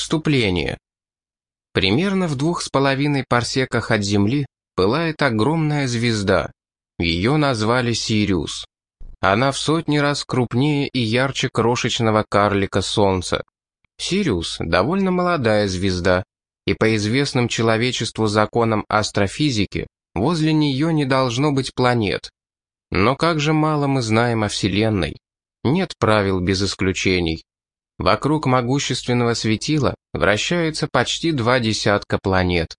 Вступление. Примерно в двух с половиной парсеках от Земли пылает огромная звезда. Ее назвали Сириус. Она в сотни раз крупнее и ярче крошечного карлика Солнца. Сириус — довольно молодая звезда, и по известным человечеству законам астрофизики возле нее не должно быть планет. Но как же мало мы знаем о Вселенной. Нет правил без исключений. Вокруг могущественного светила вращается почти два десятка планет.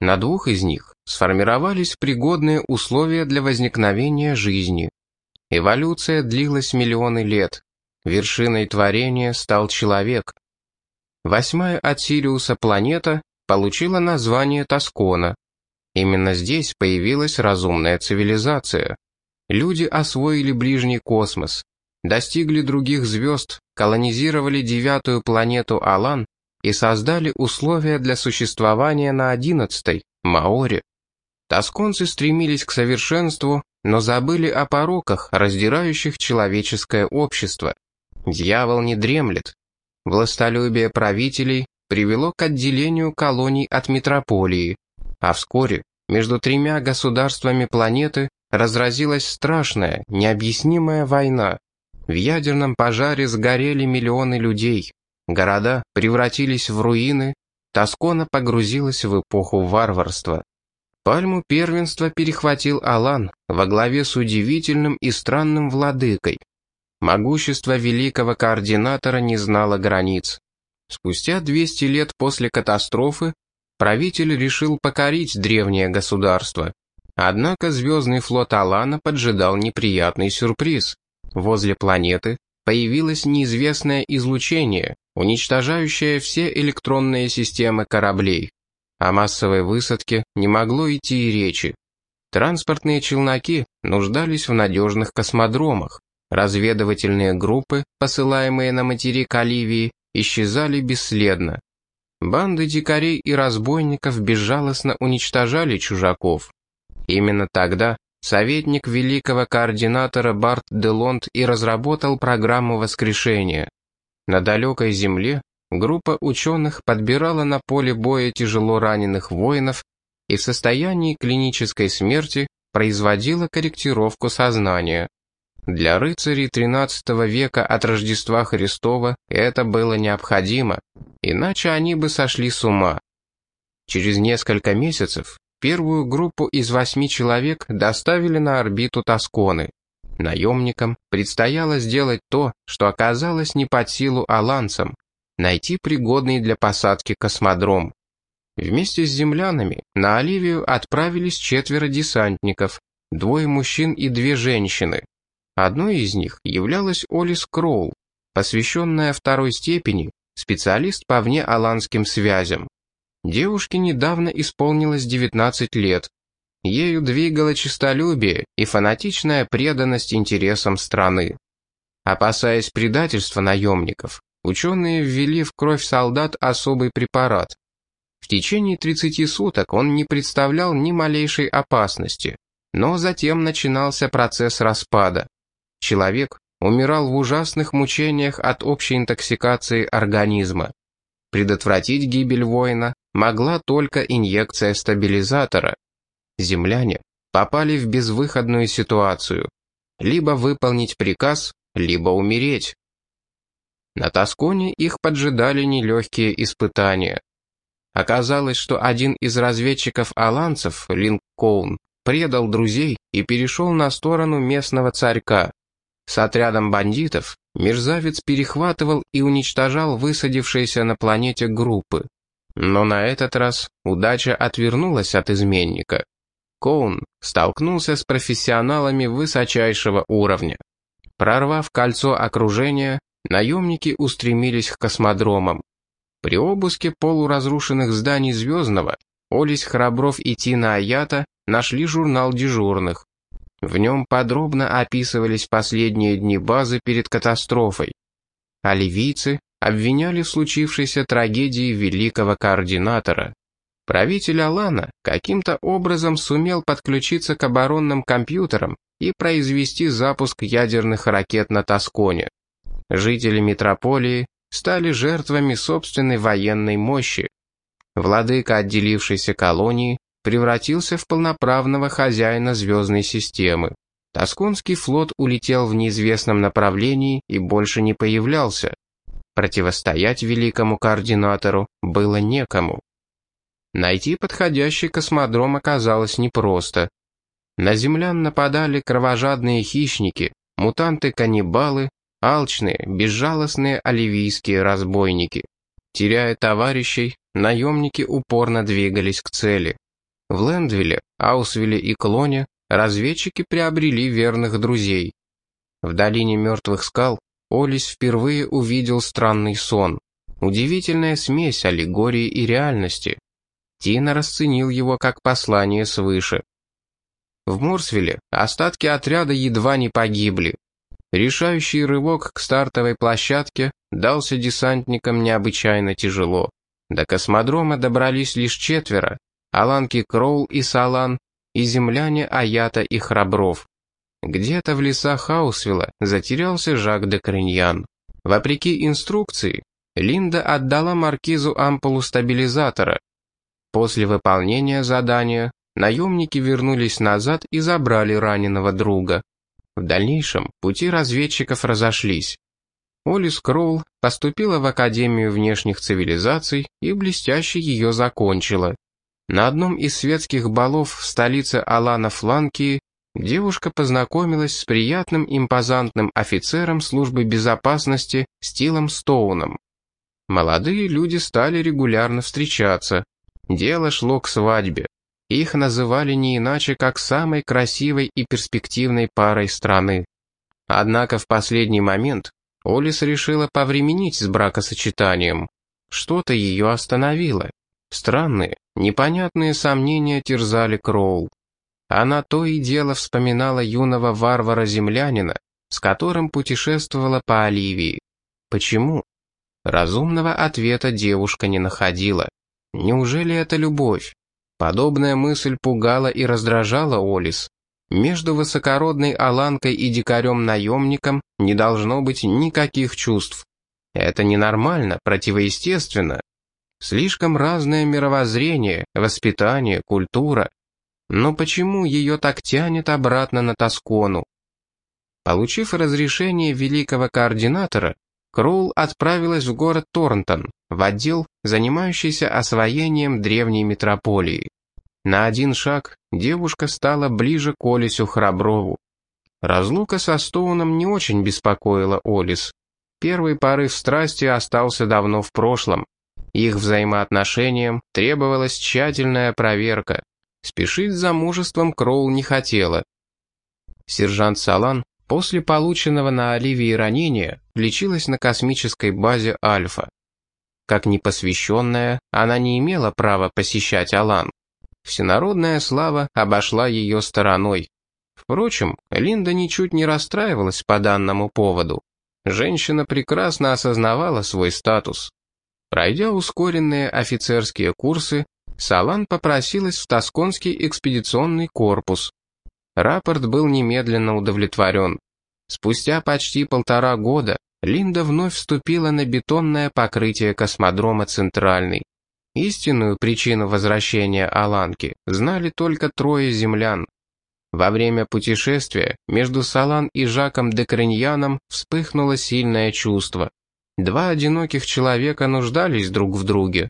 На двух из них сформировались пригодные условия для возникновения жизни. Эволюция длилась миллионы лет. Вершиной творения стал человек. Восьмая от Сириуса планета получила название Тоскона. Именно здесь появилась разумная цивилизация. Люди освоили ближний космос, достигли других звезд, колонизировали девятую планету Алан и создали условия для существования на одиннадцатой, Маоре. Тосконцы стремились к совершенству, но забыли о пороках, раздирающих человеческое общество. Дьявол не дремлет. Властолюбие правителей привело к отделению колоний от метрополии, а вскоре между тремя государствами планеты разразилась страшная, необъяснимая война. В ядерном пожаре сгорели миллионы людей. Города превратились в руины, Тоскона погрузилась в эпоху варварства. Пальму первенства перехватил Алан во главе с удивительным и странным владыкой. Могущество великого координатора не знало границ. Спустя 200 лет после катастрофы правитель решил покорить древнее государство. Однако звездный флот Алана поджидал неприятный сюрприз. Возле планеты появилось неизвестное излучение, уничтожающее все электронные системы кораблей. О массовой высадке не могло идти и речи. Транспортные челноки нуждались в надежных космодромах. Разведывательные группы, посылаемые на материк Оливии, исчезали бесследно. Банды дикарей и разбойников безжалостно уничтожали чужаков. Именно тогда советник великого координатора Барт Делонт и разработал программу воскрешения. На далекой земле группа ученых подбирала на поле боя тяжело раненых воинов и в состоянии клинической смерти производила корректировку сознания. Для рыцарей XIII века от Рождества Христова это было необходимо, иначе они бы сошли с ума. Через несколько месяцев Первую группу из восьми человек доставили на орбиту Тосконы. Наемникам предстояло сделать то, что оказалось не под силу аланцам — найти пригодный для посадки космодром. Вместе с землянами на Оливию отправились четверо десантников, двое мужчин и две женщины. Одной из них являлась Олис Кроул, посвященная второй степени, специалист по внеаланским связям. Девушке недавно исполнилось 19 лет. Ею двигало честолюбие и фанатичная преданность интересам страны. Опасаясь предательства наемников, ученые ввели в кровь солдат особый препарат. В течение 30 суток он не представлял ни малейшей опасности, но затем начинался процесс распада. Человек умирал в ужасных мучениях от общей интоксикации организма. Предотвратить гибель воина могла только инъекция стабилизатора. Земляне попали в безвыходную ситуацию. Либо выполнить приказ, либо умереть. На Тосконе их поджидали нелегкие испытания. Оказалось, что один из разведчиков-аланцев, Линк Коун, предал друзей и перешел на сторону местного царька. С отрядом бандитов мерзавец перехватывал и уничтожал высадившиеся на планете группы. Но на этот раз удача отвернулась от изменника. Коун столкнулся с профессионалами высочайшего уровня. Прорвав кольцо окружения, наемники устремились к космодромам. При обыске полуразрушенных зданий Звездного Олесь Храбров и Тина Аята нашли журнал дежурных. В нем подробно описывались последние дни базы перед катастрофой. Оливийцы обвиняли в случившейся трагедии великого координатора. Правитель Алана каким-то образом сумел подключиться к оборонным компьютерам и произвести запуск ядерных ракет на Тосконе. Жители метрополии стали жертвами собственной военной мощи. Владыка отделившейся колонии превратился в полноправного хозяина звездной системы. Тосконский флот улетел в неизвестном направлении и больше не появлялся. Противостоять великому координатору было некому. Найти подходящий космодром оказалось непросто. На землян нападали кровожадные хищники, мутанты-каннибалы, алчные, безжалостные оливийские разбойники. Теряя товарищей, наемники упорно двигались к цели. В Лэндвилле, Аусвилле и Клоне разведчики приобрели верных друзей. В долине мертвых скал Олис впервые увидел странный сон. Удивительная смесь аллегории и реальности. Тина расценил его как послание свыше. В Морсвилле остатки отряда едва не погибли. Решающий рывок к стартовой площадке дался десантникам необычайно тяжело. До космодрома добрались лишь четверо, Аланки Кроул и Салан, и земляне Аята и Храбров. Где-то в лесах Хаусвилла затерялся Жак де Криньян. Вопреки инструкции, Линда отдала маркизу ампулу стабилизатора. После выполнения задания наемники вернулись назад и забрали раненого друга. В дальнейшем пути разведчиков разошлись. Олис Кроул поступила в Академию внешних цивилизаций и блестяще ее закончила. На одном из светских балов в столице Алана Фланкии девушка познакомилась с приятным импозантным офицером службы безопасности Стилом Стоуном. Молодые люди стали регулярно встречаться. Дело шло к свадьбе. Их называли не иначе, как самой красивой и перспективной парой страны. Однако в последний момент Олис решила повременить с бракосочетанием. Что-то ее остановило. Странные, непонятные сомнения терзали Кроул. Она то и дело вспоминала юного варвара-землянина, с которым путешествовала по Оливии. Почему? Разумного ответа девушка не находила. Неужели это любовь? Подобная мысль пугала и раздражала Олис. Между высокородной Аланкой и дикарем-наемником не должно быть никаких чувств. Это ненормально, противоестественно. Слишком разное мировоззрение, воспитание, культура. Но почему ее так тянет обратно на Тоскону? Получив разрешение великого координатора, Кроул отправилась в город Торнтон, в отдел, занимающийся освоением древней метрополии. На один шаг девушка стала ближе к Олисю Храброву. Разлука со Стоуном не очень беспокоила Олис. Первый порыв страсти остался давно в прошлом. Их взаимоотношениям требовалась тщательная проверка. Спешить с замужеством Кроул не хотела. Сержант Салан после полученного на Оливии ранения лечилась на космической базе Альфа. Как непосвященная, она не имела права посещать Алан. Всенародная слава обошла ее стороной. Впрочем, Линда ничуть не расстраивалась по данному поводу. Женщина прекрасно осознавала свой статус. Пройдя ускоренные офицерские курсы, Салан попросилась в Тосконский экспедиционный корпус. Рапорт был немедленно удовлетворен. Спустя почти полтора года Линда вновь вступила на бетонное покрытие космодрома «Центральный». Истинную причину возвращения Аланки знали только трое землян. Во время путешествия между Салан и Жаком де Криньяном вспыхнуло сильное чувство. Два одиноких человека нуждались друг в друге.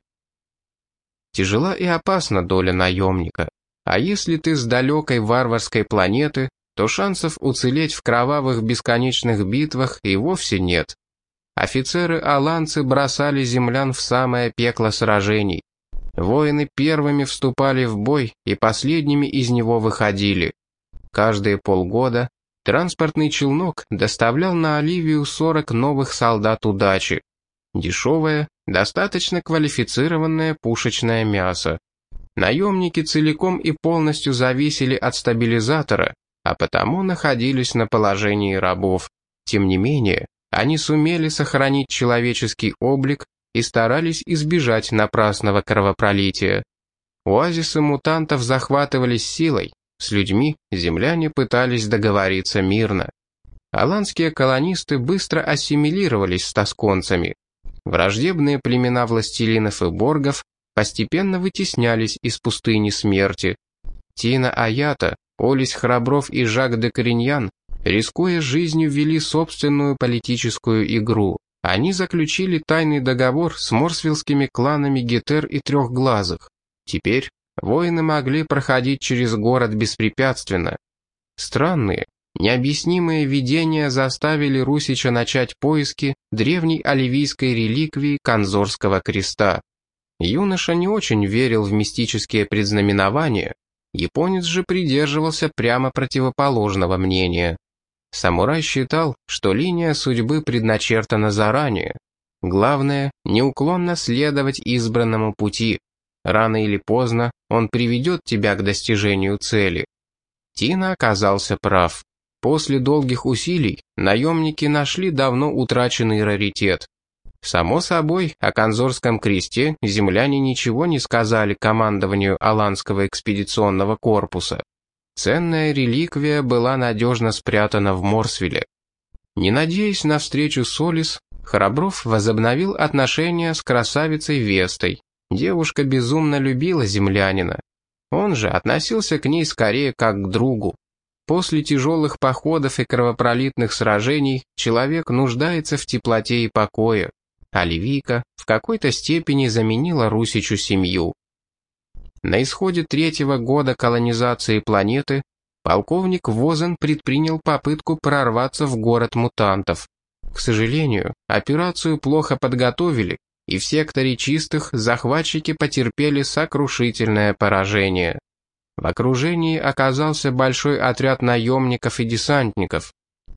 Тяжела и опасна доля наемника. А если ты с далекой варварской планеты, то шансов уцелеть в кровавых бесконечных битвах и вовсе нет. Офицеры-аланцы бросали землян в самое пекло сражений. Воины первыми вступали в бой и последними из него выходили. Каждые полгода Транспортный челнок доставлял на Оливию 40 новых солдат удачи. Дешевое, достаточно квалифицированное пушечное мясо. Наемники целиком и полностью зависели от стабилизатора, а потому находились на положении рабов. Тем не менее, они сумели сохранить человеческий облик и старались избежать напрасного кровопролития. Оазисы мутантов захватывались силой, с людьми земляне пытались договориться мирно. Аланские колонисты быстро ассимилировались с тосконцами. Враждебные племена властелинов и боргов постепенно вытеснялись из пустыни смерти. Тина Аята, Олесь Храбров и Жак де Кориньян, рискуя жизнью, вели собственную политическую игру. Они заключили тайный договор с морсвиллскими кланами Гетер и Трехглазых. Теперь воины могли проходить через город беспрепятственно. Странные, необъяснимые видения заставили Русича начать поиски древней оливийской реликвии Конзорского креста. Юноша не очень верил в мистические предзнаменования, японец же придерживался прямо противоположного мнения. Самурай считал, что линия судьбы предначертана заранее. Главное, неуклонно следовать избранному пути. Рано или поздно он приведет тебя к достижению цели. Тина оказался прав. После долгих усилий наемники нашли давно утраченный раритет. Само собой, о Конзорском кресте земляне ничего не сказали командованию Аланского экспедиционного корпуса. Ценная реликвия была надежно спрятана в Морсвилле. Не надеясь на встречу с Олис, Храбров возобновил отношения с красавицей Вестой. Девушка безумно любила землянина. Он же относился к ней скорее как к другу. После тяжелых походов и кровопролитных сражений человек нуждается в теплоте и покое. Оливийка в какой-то степени заменила Русичу семью. На исходе третьего года колонизации планеты полковник Возен предпринял попытку прорваться в город мутантов. К сожалению, операцию плохо подготовили, и в секторе чистых захватчики потерпели сокрушительное поражение. В окружении оказался большой отряд наемников и десантников,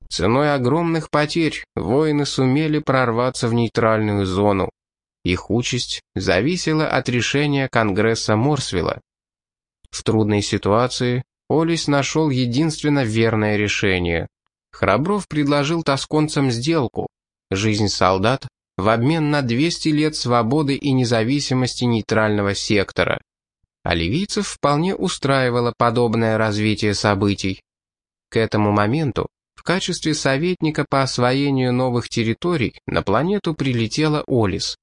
Ценой огромных потерь воины сумели прорваться в нейтральную зону. Их участь зависела от решения Конгресса Морсвилла. В трудной ситуации Олис нашел единственно верное решение. Храбров предложил тосконцам сделку – жизнь солдат в обмен на 200 лет свободы и независимости нейтрального сектора. А ливийцев вполне устраивало подобное развитие событий. К этому моменту в качестве советника по освоению новых территорий на планету прилетела Олис.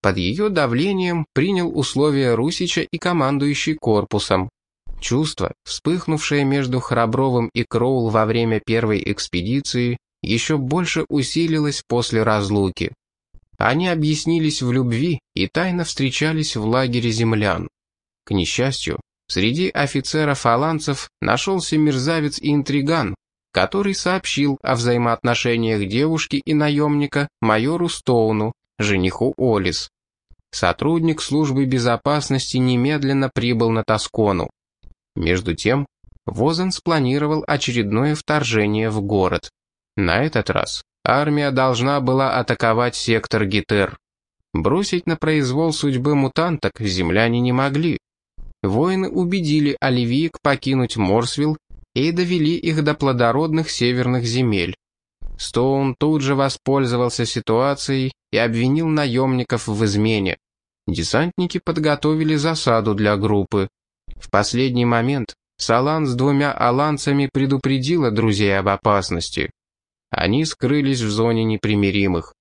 Под ее давлением принял условия Русича и командующий корпусом. Чувство, вспыхнувшее между Храбровым и Кроул во время первой экспедиции, еще больше усилилось после разлуки. Они объяснились в любви и тайно встречались в лагере землян. К несчастью, среди офицеров-аланцев нашелся мерзавец и интриган, который сообщил о взаимоотношениях девушки и наемника майору Стоуну, жениху Олис. Сотрудник службы безопасности немедленно прибыл на Тоскону. Между тем, Возен спланировал очередное вторжение в город. На этот раз армия должна была атаковать сектор Гитер. Бросить на произвол судьбы мутанток земляне не могли. Воины убедили Оливиек покинуть Морсвилл и довели их до плодородных северных земель. Стоун тут же воспользовался ситуацией и обвинил наемников в измене. Десантники подготовили засаду для группы. В последний момент Салан с двумя аланцами предупредила друзей об опасности. Они скрылись в зоне непримиримых.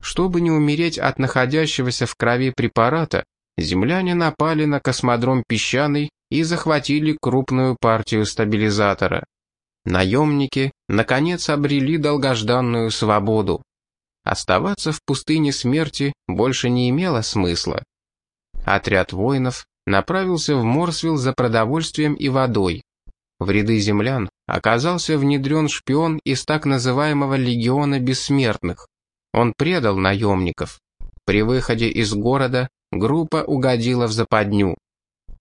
Чтобы не умереть от находящегося в крови препарата, земляне напали на космодром Песчаный и захватили крупную партию стабилизатора. Наемники, наконец, обрели долгожданную свободу. Оставаться в пустыне смерти больше не имело смысла. Отряд воинов направился в Морсвилл за продовольствием и водой. В ряды землян оказался внедрен шпион из так называемого «Легиона Бессмертных». Он предал наемников. При выходе из города группа угодила в западню.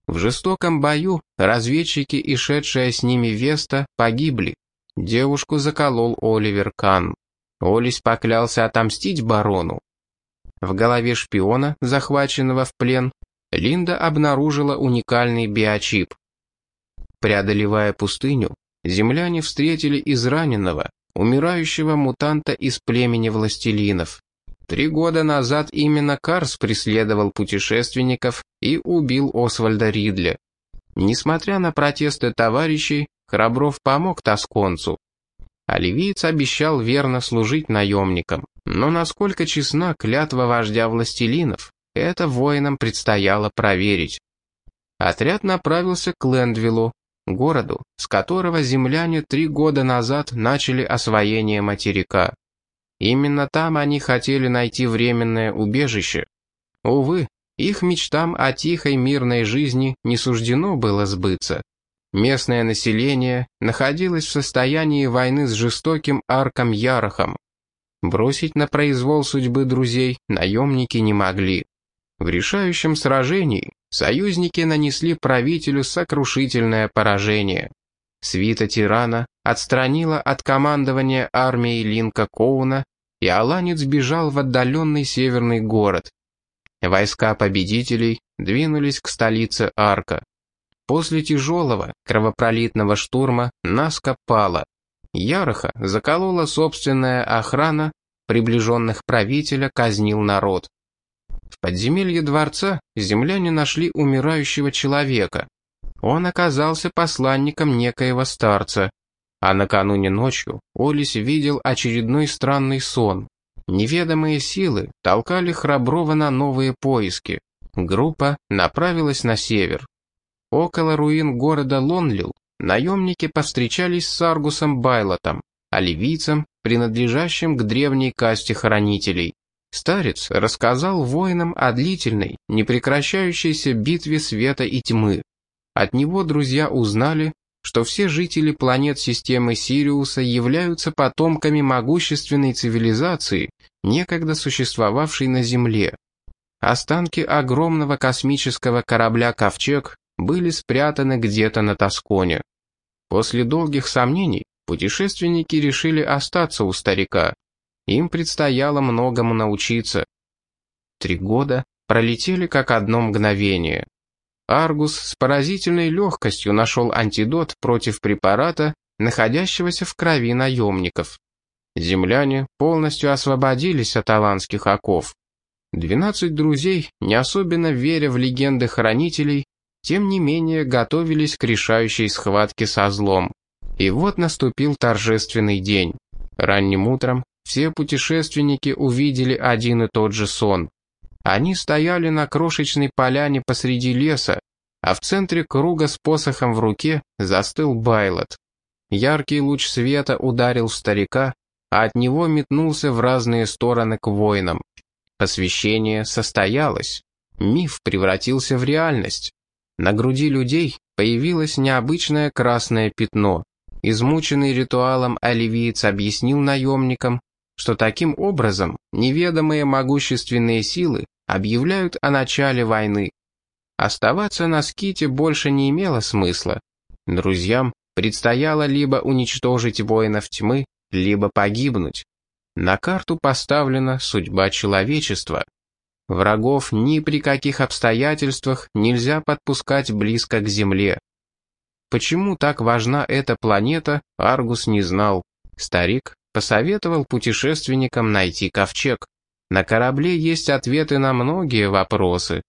В жестоком бою разведчики и шедшая с ними Веста погибли. Девушку заколол Оливер Кан. Олис поклялся отомстить барону. В голове шпиона, захваченного в плен, Линда обнаружила уникальный биочип. Преодолевая пустыню, земляне встретили израненного, умирающего мутанта из племени властелинов. Три года назад именно Карс преследовал путешественников и убил Освальда Ридля. Несмотря на протесты товарищей, Храбров помог тосконцу. Оливиец обещал верно служить наемникам. Но насколько честна клятва вождя властелинов, это воинам предстояло проверить. Отряд направился к Лендвиллу, городу, с которого земляне три года назад начали освоение материка. Именно там они хотели найти временное убежище. Увы, их мечтам о тихой мирной жизни не суждено было сбыться. Местное население находилось в состоянии войны с жестоким арком Ярохом. Бросить на произвол судьбы друзей наемники не могли. В решающем сражении союзники нанесли правителю сокрушительное поражение. Свита тирана отстранила от командования армией Линка Коуна, и Аланец бежал в отдаленный северный город. Войска победителей двинулись к столице Арка. После тяжелого, кровопролитного штурма Наска пала. Яроха заколола собственная охрана, приближенных правителя казнил народ. В подземелье дворца земляне нашли умирающего человека. Он оказался посланником некоего старца. А накануне ночью Олис видел очередной странный сон. Неведомые силы толкали Храброва на новые поиски. Группа направилась на север. Около руин города Лонлил наемники повстречались с Аргусом Байлотом, оливийцем, принадлежащим к древней касте хранителей. Старец рассказал воинам о длительной, непрекращающейся битве света и тьмы. От него друзья узнали, что все жители планет системы Сириуса являются потомками могущественной цивилизации, некогда существовавшей на Земле. Останки огромного космического корабля «Ковчег» были спрятаны где-то на Тосконе. После долгих сомнений путешественники решили остаться у старика, им предстояло многому научиться. Три года пролетели как одно мгновение. Аргус с поразительной легкостью нашел антидот против препарата, находящегося в крови наемников. Земляне полностью освободились от аланских оков. Двенадцать друзей, не особенно веря в легенды хранителей, тем не менее готовились к решающей схватке со злом. И вот наступил торжественный день. Ранним утром все путешественники увидели один и тот же сон. Они стояли на крошечной поляне посреди леса, а в центре круга с посохом в руке застыл Байлот. Яркий луч света ударил старика, а от него метнулся в разные стороны к воинам. Посвящение состоялось. Миф превратился в реальность. На груди людей появилось необычное красное пятно. Измученный ритуалом оливиец объяснил наемникам, что таким образом неведомые могущественные силы объявляют о начале войны. Оставаться на ските больше не имело смысла. Друзьям предстояло либо уничтожить воинов тьмы, либо погибнуть. На карту поставлена судьба человечества. Врагов ни при каких обстоятельствах нельзя подпускать близко к Земле. Почему так важна эта планета, Аргус не знал. Старик посоветовал путешественникам найти ковчег. На корабле есть ответы на многие вопросы.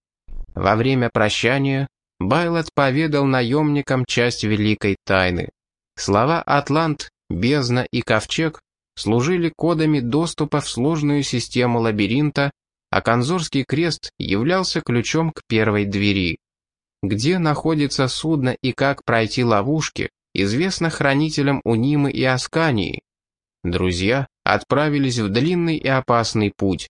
Во время прощания Байлот поведал наемникам часть великой тайны. Слова «Атлант», «Бездна» и «Ковчег» служили кодами доступа в сложную систему лабиринта, а Конзорский крест являлся ключом к первой двери. Где находится судно и как пройти ловушки, известно хранителям Унимы и Аскании, Друзья отправились в длинный и опасный путь.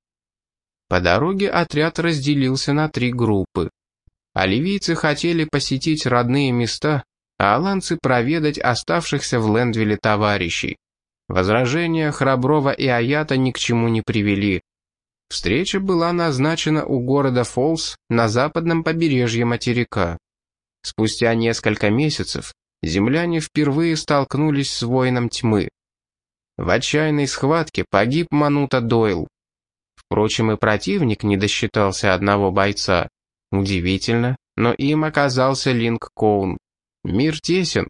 По дороге отряд разделился на три группы. Оливийцы хотели посетить родные места, а аланцы проведать оставшихся в Лендвилле товарищей. Возражения Храброва и Аята ни к чему не привели. Встреча была назначена у города Фолс на западном побережье материка. Спустя несколько месяцев земляне впервые столкнулись с воином тьмы. В отчаянной схватке погиб Манута Дойл. Впрочем, и противник не досчитался одного бойца. Удивительно, но им оказался Линк Коун. Мир тесен.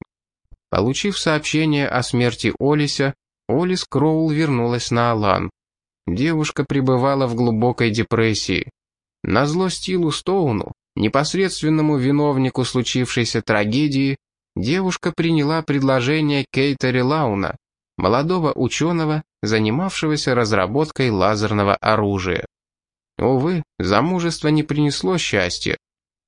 Получив сообщение о смерти Олиса, Олис Кроул вернулась на Алан. Девушка пребывала в глубокой депрессии. Назло Стилу Стоуну, непосредственному виновнику случившейся трагедии, девушка приняла предложение Кейта Релауна, молодого ученого, занимавшегося разработкой лазерного оружия. Увы, замужество не принесло счастья.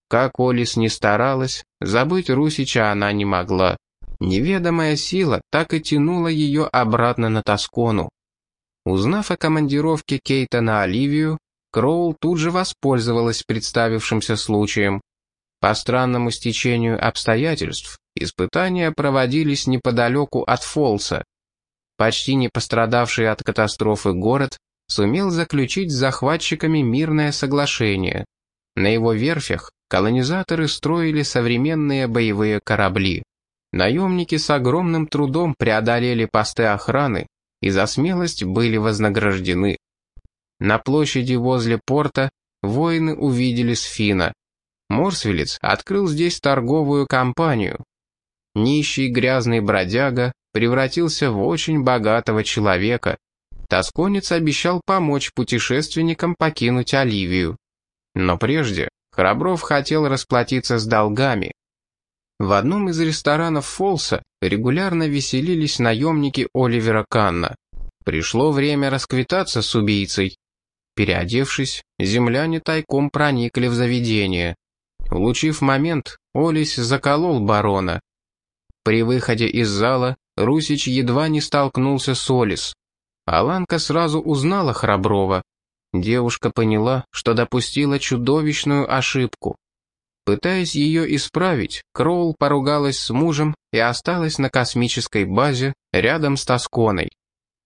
Как Олис не старалась, забыть Русича она не могла. Неведомая сила так и тянула ее обратно на Тоскону. Узнав о командировке Кейта на Оливию, Кроул тут же воспользовалась представившимся случаем. По странному стечению обстоятельств, испытания проводились неподалеку от Фолса. Почти не пострадавший от катастрофы город сумел заключить с захватчиками мирное соглашение. На его верфях колонизаторы строили современные боевые корабли. Наемники с огромным трудом преодолели посты охраны и за смелость были вознаграждены. На площади возле порта воины увидели Сфина. Морсвелец открыл здесь торговую компанию. Нищий грязный бродяга превратился в очень богатого человека. Тосконец обещал помочь путешественникам покинуть Оливию. Но прежде Храбров хотел расплатиться с долгами. В одном из ресторанов Фолса регулярно веселились наемники Оливера Канна. Пришло время расквитаться с убийцей. Переодевшись, земляне тайком проникли в заведение. Улучив момент, Олесь заколол барона. При выходе из зала Русич едва не столкнулся с Олис. Аланка сразу узнала Храброва. Девушка поняла, что допустила чудовищную ошибку. Пытаясь ее исправить, Кроул поругалась с мужем и осталась на космической базе рядом с Тосконой.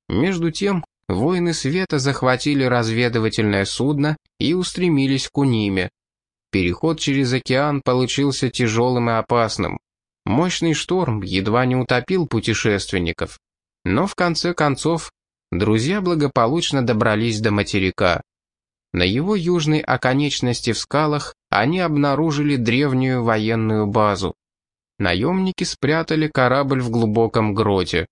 Между тем, воины света захватили разведывательное судно и устремились к Униме. Переход через океан получился тяжелым и опасным. Мощный шторм едва не утопил путешественников. Но в конце концов, друзья благополучно добрались до материка. На его южной оконечности в скалах они обнаружили древнюю военную базу. Наемники спрятали корабль в глубоком гроте.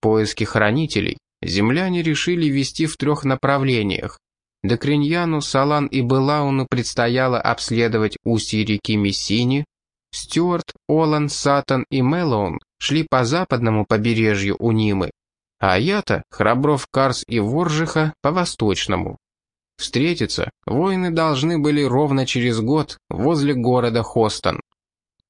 Поиски хранителей земляне решили вести в трех направлениях. До Криньяну, Салан и Белауну предстояло обследовать устье реки Мессини, Стюарт, Олан, Сатан и Мэллоун шли по западному побережью Унимы, а я-то, Храбров, Карс и Воржиха по восточному. Встретиться воины должны были ровно через год возле города Хостон.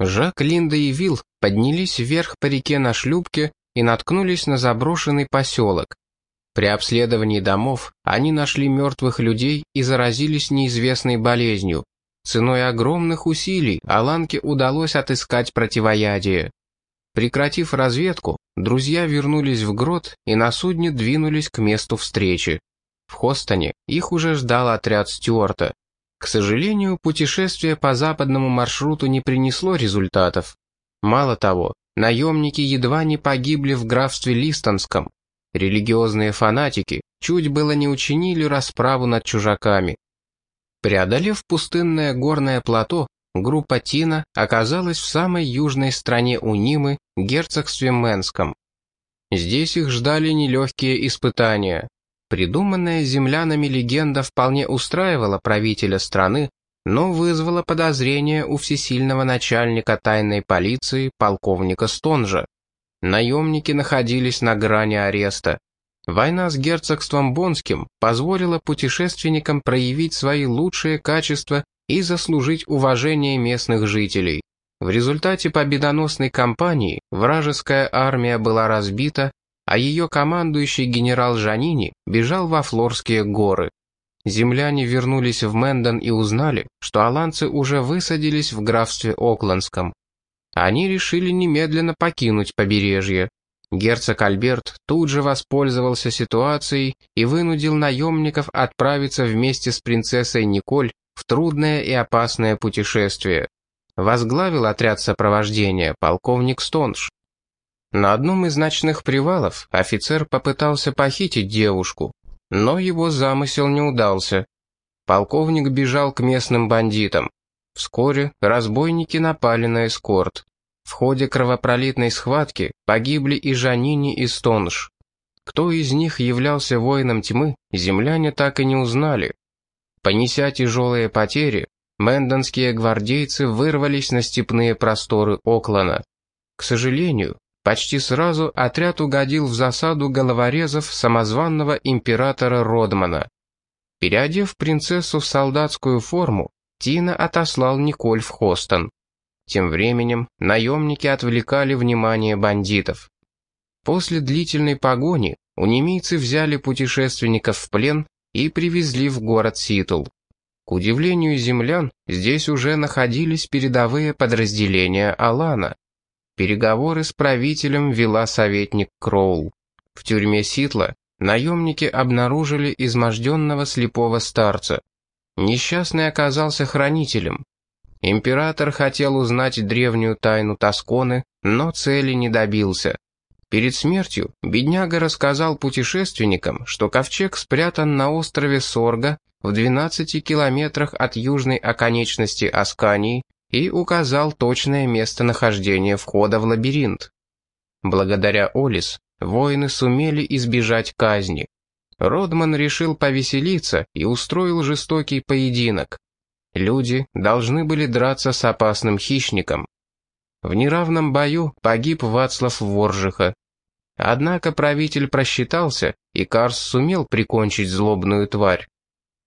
Жак, Линда и Вилл поднялись вверх по реке на шлюпке и наткнулись на заброшенный поселок. При обследовании домов они нашли мертвых людей и заразились неизвестной болезнью. Ценой огромных усилий Аланке удалось отыскать противоядие. Прекратив разведку, друзья вернулись в грот и на судне двинулись к месту встречи. В Хостоне их уже ждал отряд Стюарта. К сожалению, путешествие по западному маршруту не принесло результатов. Мало того, наемники едва не погибли в графстве Листонском. Религиозные фанатики чуть было не учинили расправу над чужаками. Преодолев пустынное горное плато, группа Тина оказалась в самой южной стране Унимы, герцогстве Менском. Здесь их ждали нелегкие испытания. Придуманная землянами легенда вполне устраивала правителя страны, но вызвала подозрения у всесильного начальника тайной полиции полковника Стонжа. Наемники находились на грани ареста. Война с герцогством Бонским позволила путешественникам проявить свои лучшие качества и заслужить уважение местных жителей. В результате победоносной кампании вражеская армия была разбита, а ее командующий генерал Жанини бежал во Флорские горы. Земляне вернулись в Мэндон и узнали, что аланцы уже высадились в графстве Оклендском. Они решили немедленно покинуть побережье. Герцог Альберт тут же воспользовался ситуацией и вынудил наемников отправиться вместе с принцессой Николь в трудное и опасное путешествие. Возглавил отряд сопровождения полковник Стонж. На одном из ночных привалов офицер попытался похитить девушку, но его замысел не удался. Полковник бежал к местным бандитам. Вскоре разбойники напали на эскорт. В ходе кровопролитной схватки погибли и Жанини, и Стонж. Кто из них являлся воином тьмы, земляне так и не узнали. Понеся тяжелые потери, мэндонские гвардейцы вырвались на степные просторы Оклана. К сожалению, почти сразу отряд угодил в засаду головорезов самозванного императора Родмана. Переодев принцессу в солдатскую форму, Тина отослал Николь в Хостон. Тем временем наемники отвлекали внимание бандитов. После длительной погони у немийцы взяли путешественников в плен и привезли в город Ситл. К удивлению землян, здесь уже находились передовые подразделения Алана. Переговоры с правителем вела советник Кроул. В тюрьме Ситла наемники обнаружили изможденного слепого старца. Несчастный оказался хранителем. Император хотел узнать древнюю тайну Тосконы, но цели не добился. Перед смертью бедняга рассказал путешественникам, что ковчег спрятан на острове Сорга в 12 километрах от южной оконечности Аскании и указал точное местонахождение входа в лабиринт. Благодаря Олис воины сумели избежать казни. Родман решил повеселиться и устроил жестокий поединок. Люди должны были драться с опасным хищником. В неравном бою погиб Вацлав Воржиха. Однако правитель просчитался, и Карс сумел прикончить злобную тварь.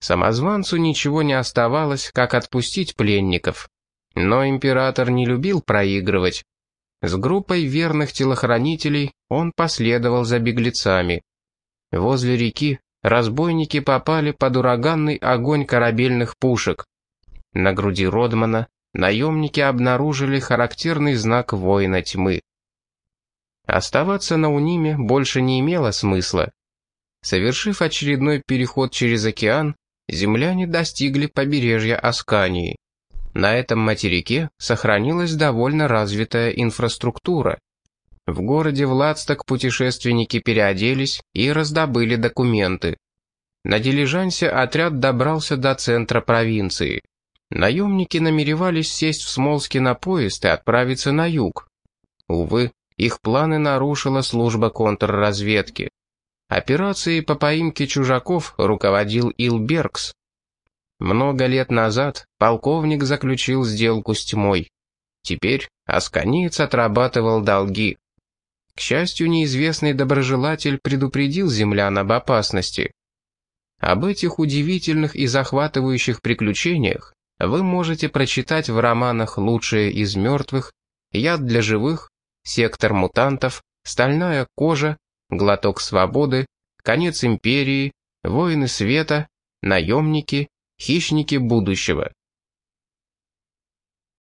Самозванцу ничего не оставалось, как отпустить пленников. Но император не любил проигрывать. С группой верных телохранителей он последовал за беглецами. Возле реки разбойники попали под ураганный огонь корабельных пушек. На груди Родмана наемники обнаружили характерный знак воина тьмы. Оставаться на Униме больше не имело смысла. Совершив очередной переход через океан, земляне достигли побережья Аскании. На этом материке сохранилась довольно развитая инфраструктура. В городе Владсток путешественники переоделись и раздобыли документы. На дилижансе отряд добрался до центра провинции. Наемники намеревались сесть в Смолске на поезд и отправиться на юг. Увы, их планы нарушила служба контрразведки. Операцией по поимке чужаков руководил Ил Беркс. Много лет назад полковник заключил сделку с тьмой. Теперь Асканиец отрабатывал долги. К счастью, неизвестный доброжелатель предупредил землян об опасности. Об этих удивительных и захватывающих приключениях вы можете прочитать в романах «Лучшие из мертвых», «Яд для живых», «Сектор мутантов», «Стальная кожа», «Глоток свободы», «Конец империи», «Воины света», «Наемники», «Хищники будущего».